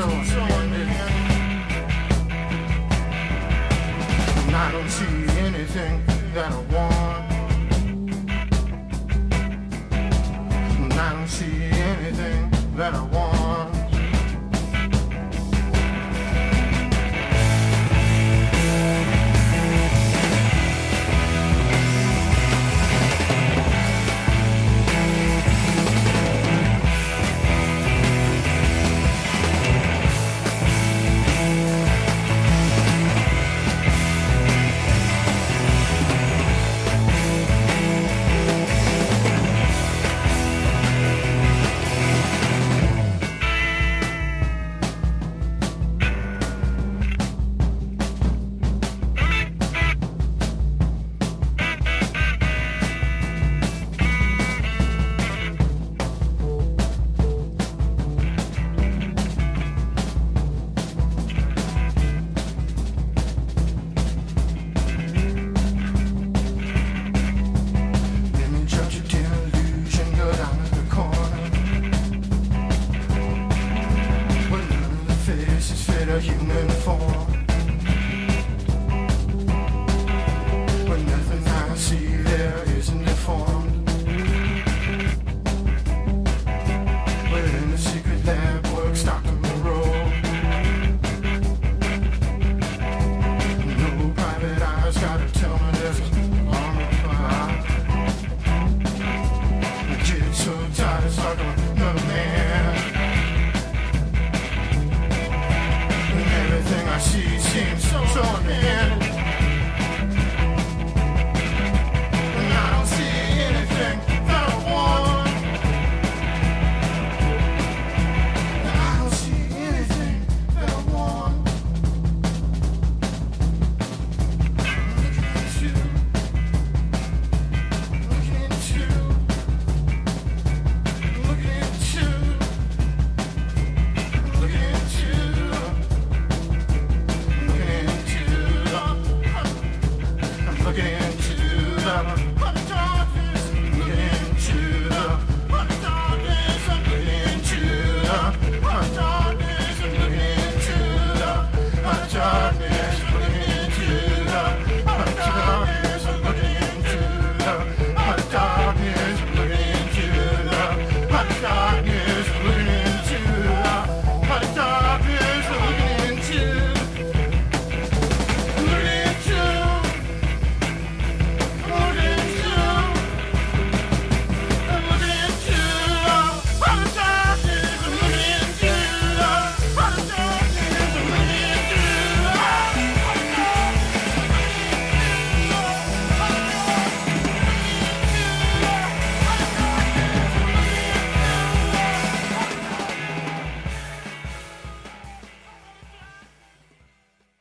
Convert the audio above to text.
and I don't see anything that I want. And I don't see anything that I want. that are human form